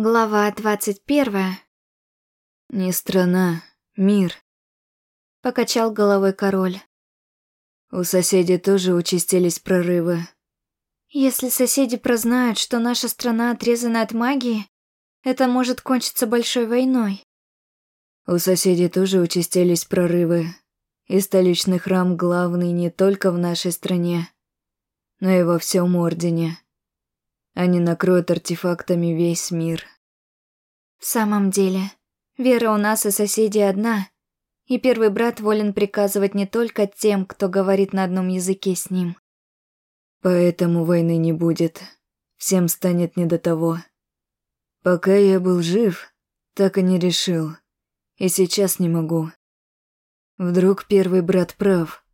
Глава двадцать первая. «Не страна, мир», — покачал головой король. «У соседей тоже участились прорывы». «Если соседи прознают, что наша страна отрезана от магии, это может кончиться большой войной». «У соседей тоже участились прорывы, и столичный храм главный не только в нашей стране, но и во всем Ордене». Они накроют артефактами весь мир. В самом деле, вера у нас и соседей одна, и первый брат волен приказывать не только тем, кто говорит на одном языке с ним. Поэтому войны не будет. Всем станет не до того. Пока я был жив, так и не решил. И сейчас не могу. Вдруг первый брат прав.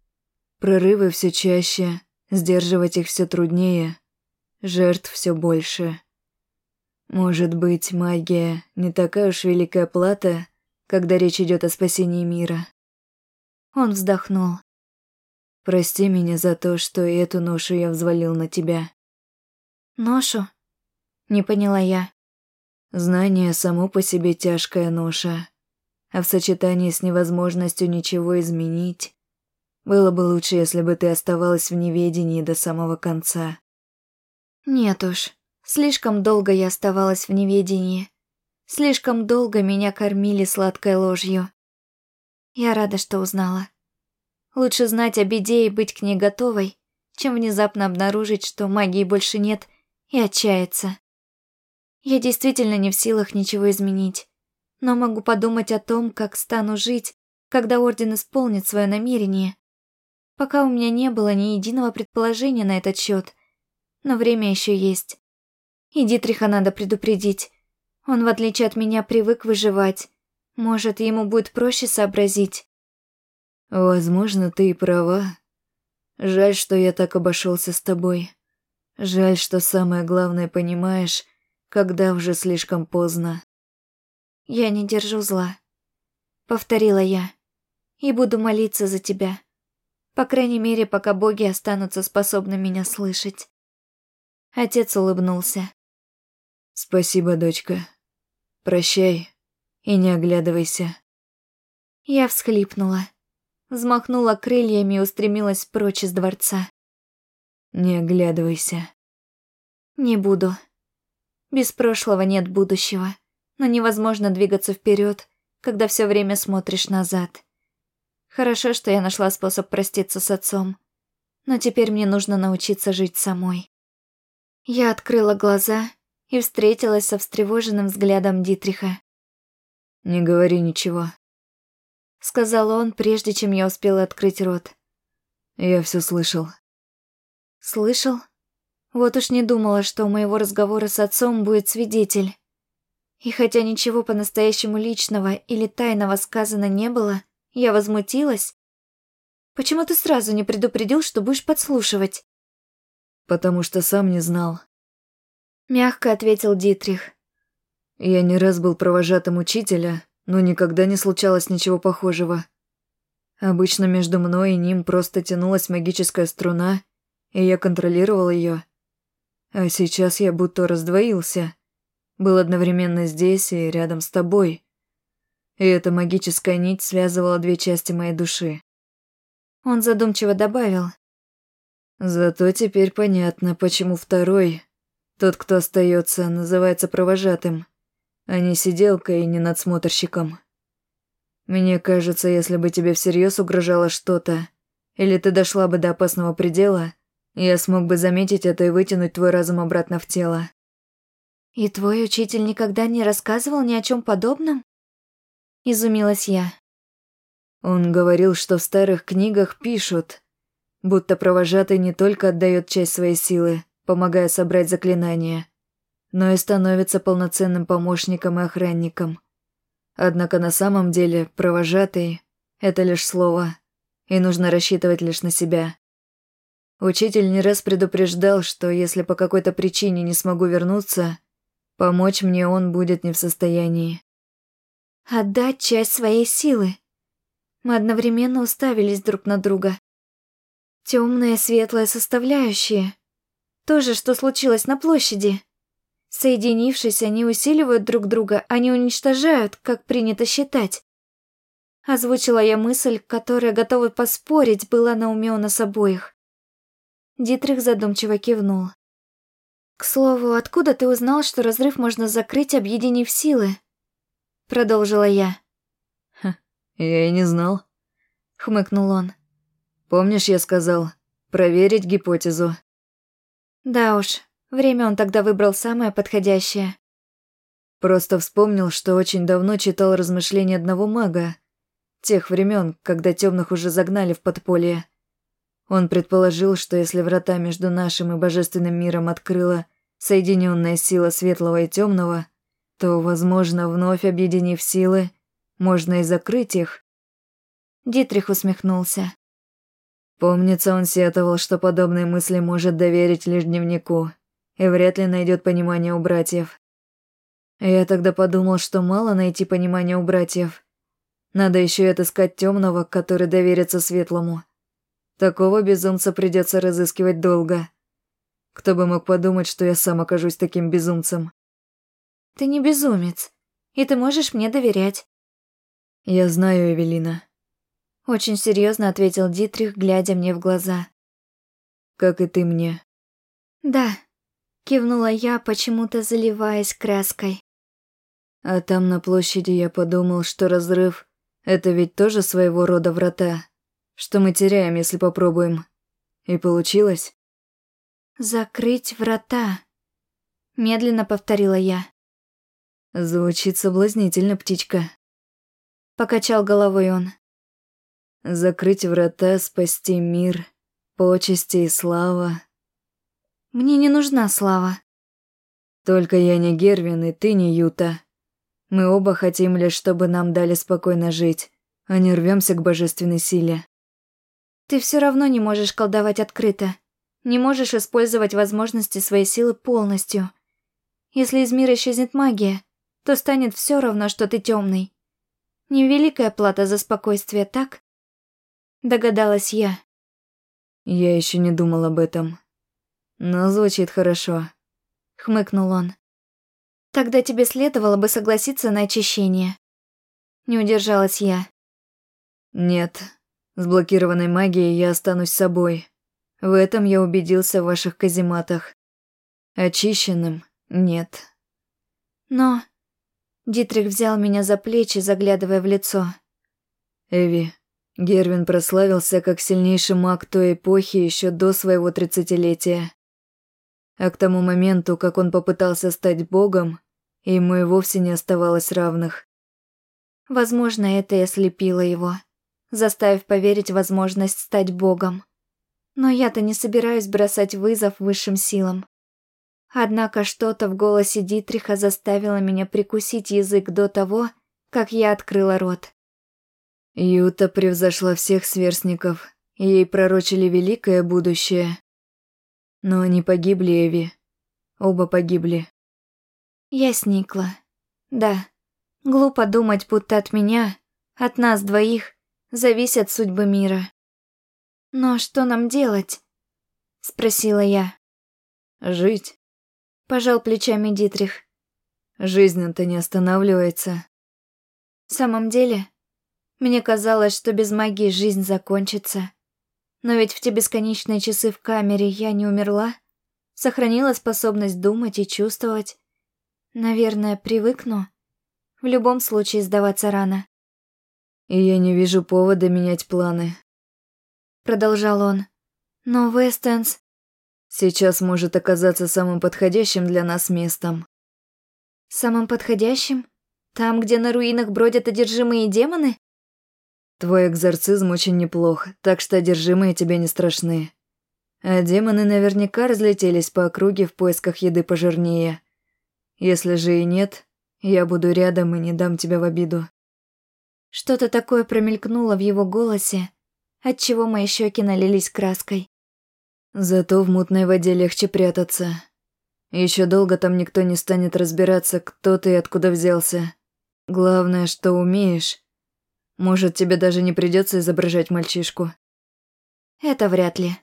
Прорывы все чаще, сдерживать их все труднее. Жертв все больше. Может быть, магия не такая уж великая плата, когда речь идет о спасении мира. Он вздохнул. Прости меня за то, что эту ношу я взвалил на тебя. Ношу? Не поняла я. Знание само по себе тяжкая ноша, а в сочетании с невозможностью ничего изменить, было бы лучше, если бы ты оставалась в неведении до самого конца. Нет уж, слишком долго я оставалась в неведении. Слишком долго меня кормили сладкой ложью. Я рада, что узнала. Лучше знать о беде и быть к ней готовой, чем внезапно обнаружить, что магии больше нет, и отчаяться. Я действительно не в силах ничего изменить, но могу подумать о том, как стану жить, когда Орден исполнит свое намерение. Пока у меня не было ни единого предположения на этот счет, но время еще есть. И Дитриха надо предупредить. Он, в отличие от меня, привык выживать. Может, ему будет проще сообразить. Возможно, ты и права. Жаль, что я так обошелся с тобой. Жаль, что самое главное понимаешь, когда уже слишком поздно. Я не держу зла. Повторила я. И буду молиться за тебя. По крайней мере, пока боги останутся способны меня слышать. Отец улыбнулся. «Спасибо, дочка. Прощай и не оглядывайся». Я всхлипнула, взмахнула крыльями и устремилась прочь из дворца. «Не оглядывайся». «Не буду. Без прошлого нет будущего, но невозможно двигаться вперед, когда все время смотришь назад. Хорошо, что я нашла способ проститься с отцом, но теперь мне нужно научиться жить самой». Я открыла глаза и встретилась со встревоженным взглядом Дитриха. «Не говори ничего», — сказал он, прежде чем я успела открыть рот. «Я все слышал». «Слышал? Вот уж не думала, что у моего разговора с отцом будет свидетель. И хотя ничего по-настоящему личного или тайного сказано не было, я возмутилась. Почему ты сразу не предупредил, что будешь подслушивать?» Потому что сам не знал. Мягко ответил Дитрих. Я не раз был провожатым учителя, но никогда не случалось ничего похожего. Обычно между мной и ним просто тянулась магическая струна, и я контролировал ее. А сейчас я будто раздвоился. Был одновременно здесь и рядом с тобой. И эта магическая нить связывала две части моей души. Он задумчиво добавил. Зато теперь понятно, почему второй, тот, кто остается, называется провожатым, а не сиделкой и не надсмотрщиком. Мне кажется, если бы тебе всерьез угрожало что-то, или ты дошла бы до опасного предела, я смог бы заметить это и вытянуть твой разум обратно в тело. И твой учитель никогда не рассказывал ни о чем подобном? Изумилась я. Он говорил, что в старых книгах пишут, будто провожатый не только отдает часть своей силы, помогая собрать заклинания, но и становится полноценным помощником и охранником. Однако на самом деле провожатый — это лишь слово, и нужно рассчитывать лишь на себя. Учитель не раз предупреждал, что если по какой-то причине не смогу вернуться, помочь мне он будет не в состоянии. Отдать часть своей силы. Мы одновременно уставились друг на друга. Темная светлая составляющая. То же, что случилось на площади. Соединившись, они усиливают друг друга, не уничтожают, как принято считать. Озвучила я мысль, которая, готова поспорить, была на уме у нас обоих. Дитрих задумчиво кивнул. «К слову, откуда ты узнал, что разрыв можно закрыть, объединив силы?» Продолжила я. «Ха, я и не знал», — хмыкнул он. «Помнишь, я сказал, проверить гипотезу?» «Да уж, время он тогда выбрал самое подходящее». Просто вспомнил, что очень давно читал размышления одного мага, тех времен, когда темных уже загнали в подполье. Он предположил, что если врата между нашим и божественным миром открыла соединенная сила светлого и темного, то, возможно, вновь объединив силы, можно и закрыть их. Дитрих усмехнулся. Помнится, он сетовал, что подобные мысли может доверить лишь дневнику, и вряд ли найдет понимание у братьев. Я тогда подумал, что мало найти понимания у братьев. Надо еще и отыскать темного, который доверится светлому. Такого безумца придется разыскивать долго. Кто бы мог подумать, что я сам окажусь таким безумцем. Ты не безумец, и ты можешь мне доверять. Я знаю, Эвелина. Очень серьезно ответил Дитрих, глядя мне в глаза. Как и ты мне. Да, кивнула я, почему-то заливаясь краской. А там на площади я подумал, что разрыв — это ведь тоже своего рода врата. Что мы теряем, если попробуем? И получилось? Закрыть врата. Медленно повторила я. Звучит соблазнительно, птичка. Покачал головой он. Закрыть врата, спасти мир, почести и слава. Мне не нужна слава. Только я не Гервин, и ты не Юта. Мы оба хотим лишь, чтобы нам дали спокойно жить, а не рвемся к божественной силе. Ты все равно не можешь колдовать открыто. Не можешь использовать возможности своей силы полностью. Если из мира исчезнет магия, то станет все равно, что ты темный. Невеликая плата за спокойствие, так? Догадалась я. Я еще не думал об этом. Но звучит хорошо. Хмыкнул он. Тогда тебе следовало бы согласиться на очищение. Не удержалась я. Нет, с блокированной магией я останусь собой. В этом я убедился в ваших казематах. Очищенным нет. Но... Дитрих взял меня за плечи, заглядывая в лицо. Эви, Гервин прославился как сильнейший маг той эпохи еще до своего тридцатилетия. А к тому моменту, как он попытался стать богом, ему и вовсе не оставалось равных. Возможно, это и ослепило его заставив поверить возможность стать богом. Но я-то не собираюсь бросать вызов высшим силам. Однако что-то в голосе Дитриха заставило меня прикусить язык до того, как я открыла рот. Юта превзошла всех сверстников, и ей пророчили великое будущее. Но они погибли, Эви. Оба погибли. Я сникла. Да, глупо думать, будто от меня, от нас двоих, зависят судьбы мира. «Но что нам делать?» — спросила я. «Жить», — пожал плечами Дитрих. «Жизнь-то не останавливается». «В самом деле, мне казалось, что без магии жизнь закончится. Но ведь в те бесконечные часы в камере я не умерла, сохранила способность думать и чувствовать. Наверное, привыкну. В любом случае сдаваться рано. И я не вижу повода менять планы. Продолжал он. Но Вестенс... Сейчас может оказаться самым подходящим для нас местом. Самым подходящим? Там, где на руинах бродят одержимые демоны? Твой экзорцизм очень неплох, так что одержимые тебе не страшны. А демоны наверняка разлетелись по округе в поисках еды пожирнее. Если же и нет, я буду рядом и не дам тебя в обиду. Что-то такое промелькнуло в его голосе, отчего мои щеки налились краской. Зато в мутной воде легче прятаться. Еще долго там никто не станет разбираться, кто ты и откуда взялся. Главное, что умеешь. Может, тебе даже не придется изображать мальчишку. Это вряд ли.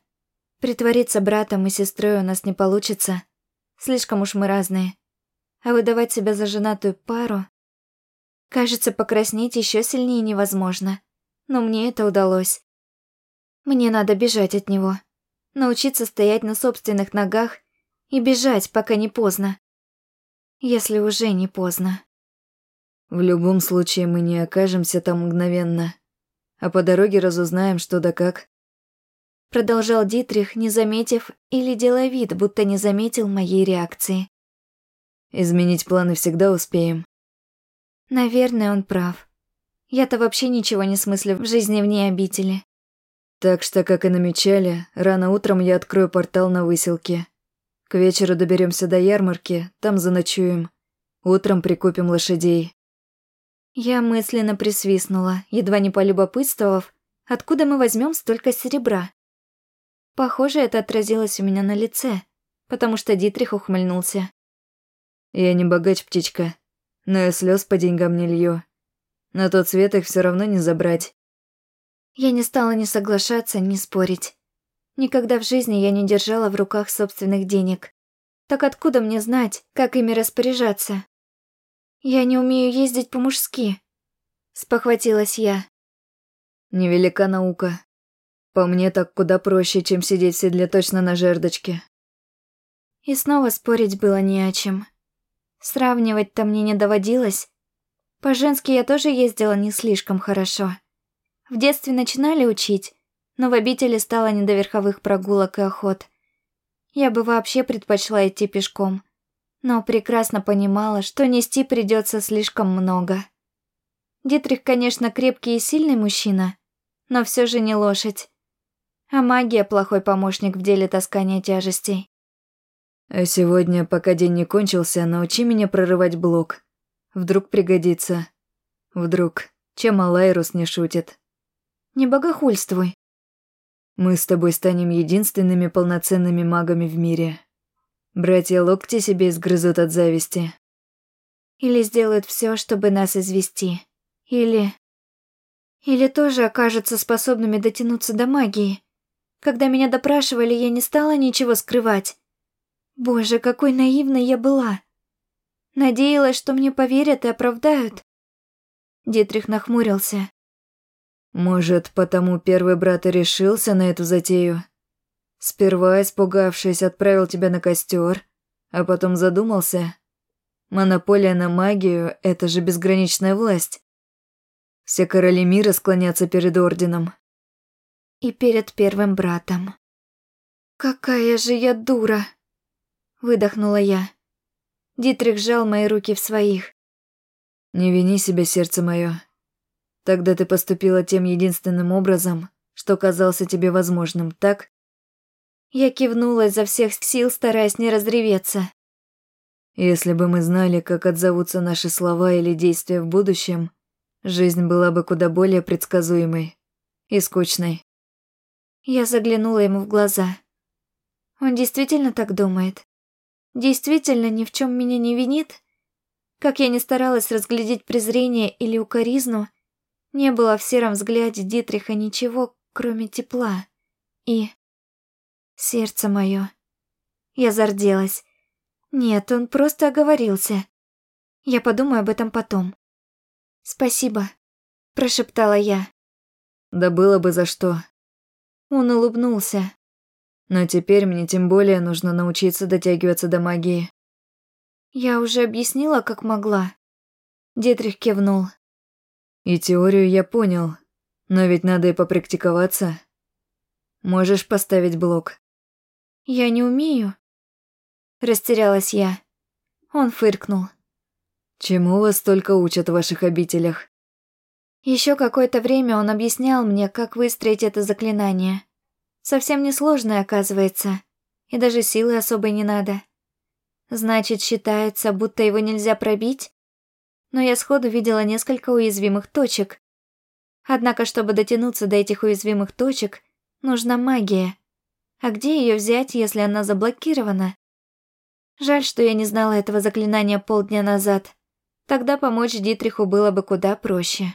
Притвориться братом и сестрой у нас не получится. Слишком уж мы разные. а выдавать себя за женатую пару... Кажется, покраснеть еще сильнее невозможно, но мне это удалось. Мне надо бежать от него, научиться стоять на собственных ногах и бежать, пока не поздно. Если уже не поздно. В любом случае мы не окажемся там мгновенно, а по дороге разузнаем, что да как. Продолжал Дитрих, не заметив или делая вид, будто не заметил моей реакции. Изменить планы всегда успеем. Наверное, он прав. Я-то вообще ничего не смыслю в жизни вне обители. Так что, как и намечали, рано утром я открою портал на выселке. К вечеру доберемся до ярмарки, там заночуем. Утром прикупим лошадей. Я мысленно присвистнула, едва не полюбопытствовав, откуда мы возьмем столько серебра. Похоже, это отразилось у меня на лице, потому что Дитрих ухмыльнулся. Я не богач, птичка, но я слез по деньгам не лью. На тот свет их все равно не забрать. Я не стала ни соглашаться, ни спорить. Никогда в жизни я не держала в руках собственных денег. Так откуда мне знать, как ими распоряжаться? Я не умею ездить по-мужски. Спохватилась я. Невелика наука. По мне так куда проще, чем сидеть в седле точно на жердочке. И снова спорить было не о чем. Сравнивать-то мне не доводилось. По-женски я тоже ездила не слишком хорошо. В детстве начинали учить, но в обители стало не до верховых прогулок и охот. Я бы вообще предпочла идти пешком, но прекрасно понимала, что нести придется слишком много. Дитрих, конечно, крепкий и сильный мужчина, но все же не лошадь. А магия – плохой помощник в деле таскания тяжестей. А сегодня, пока день не кончился, научи меня прорывать блок. Вдруг пригодится. Вдруг. Чем Алайрус не шутит. Не богохульствуй. Мы с тобой станем единственными полноценными магами в мире. Братья локти себе изгрызут от зависти. Или сделают все, чтобы нас извести. Или... Или тоже окажутся способными дотянуться до магии. Когда меня допрашивали, я не стала ничего скрывать. Боже, какой наивной я была. Надеялась, что мне поверят и оправдают. Дитрих нахмурился. Может, потому первый брат и решился на эту затею? Сперва, испугавшись, отправил тебя на костер, а потом задумался. Монополия на магию — это же безграничная власть. Все короли мира склонятся перед орденом. И перед первым братом. Какая же я дура! Выдохнула я. Дитрих сжал мои руки в своих. «Не вини себя, сердце мое. Тогда ты поступила тем единственным образом, что казался тебе возможным, так?» Я кивнула изо всех сил, стараясь не разреветься. «Если бы мы знали, как отзовутся наши слова или действия в будущем, жизнь была бы куда более предсказуемой и скучной». Я заглянула ему в глаза. Он действительно так думает? действительно ни в чем меня не винит? Как я не старалась разглядеть презрение или укоризну, не было в сером взгляде Дитриха ничего, кроме тепла. И... Сердце мое. Я зарделась. Нет, он просто оговорился. Я подумаю об этом потом. «Спасибо», – прошептала я. «Да было бы за что». Он улыбнулся. Но теперь мне тем более нужно научиться дотягиваться до магии. Я уже объяснила, как могла. Дитрих кивнул. И теорию я понял, но ведь надо и попрактиковаться. Можешь поставить блок? Я не умею. Растерялась я. Он фыркнул. Чему вас только учат в ваших обителях? Еще какое-то время он объяснял мне, как выстроить это заклинание. Совсем несложное, оказывается. И даже силы особой не надо. Значит, считается, будто его нельзя пробить? Но я сходу видела несколько уязвимых точек. Однако, чтобы дотянуться до этих уязвимых точек, нужна магия. А где ее взять, если она заблокирована? Жаль, что я не знала этого заклинания полдня назад. Тогда помочь Дитриху было бы куда проще.